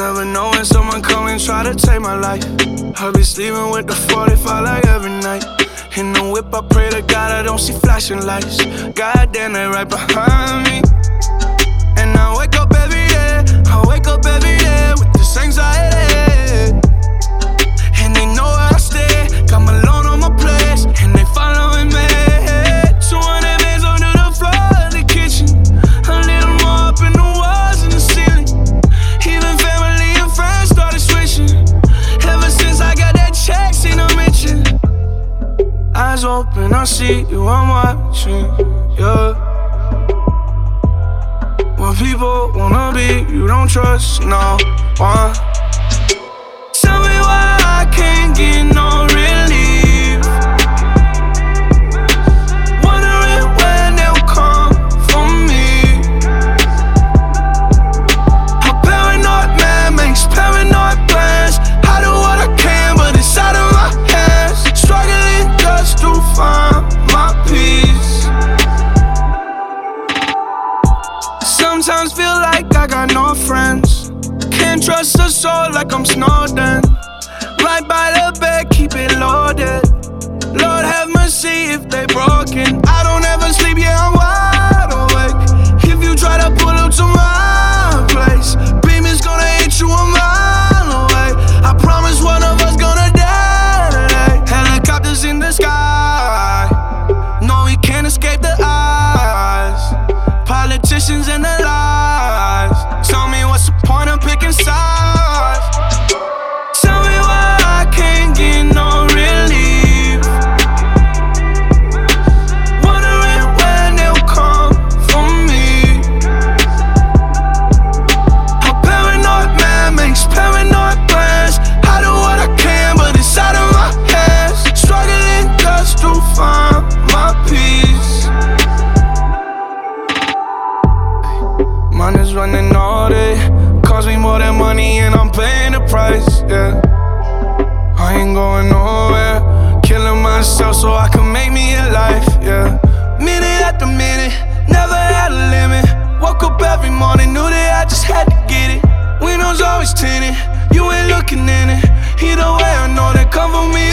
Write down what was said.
Never know when someone come and try to take my life. I be sleeping with the 45 like every night. In the whip, I pray to God I don't see flashing lights. God damn, they right behind me. And I wake up every day, I wake up Eyes open, I see you, I'm watching, yeah. When people wanna be, you don't trust no one. Tell me why I can't get no I got no friends. Can't trust a soul like I'm Snowden. sun is running all day. Cost me more than money and I'm paying the price, yeah. I ain't going nowhere. Killing myself so I can make me a life, yeah. Minute after minute, never had a limit. Woke up every morning, knew that I just had to get it. Windows always tinted, you ain't looking in it. Either way, I know they for me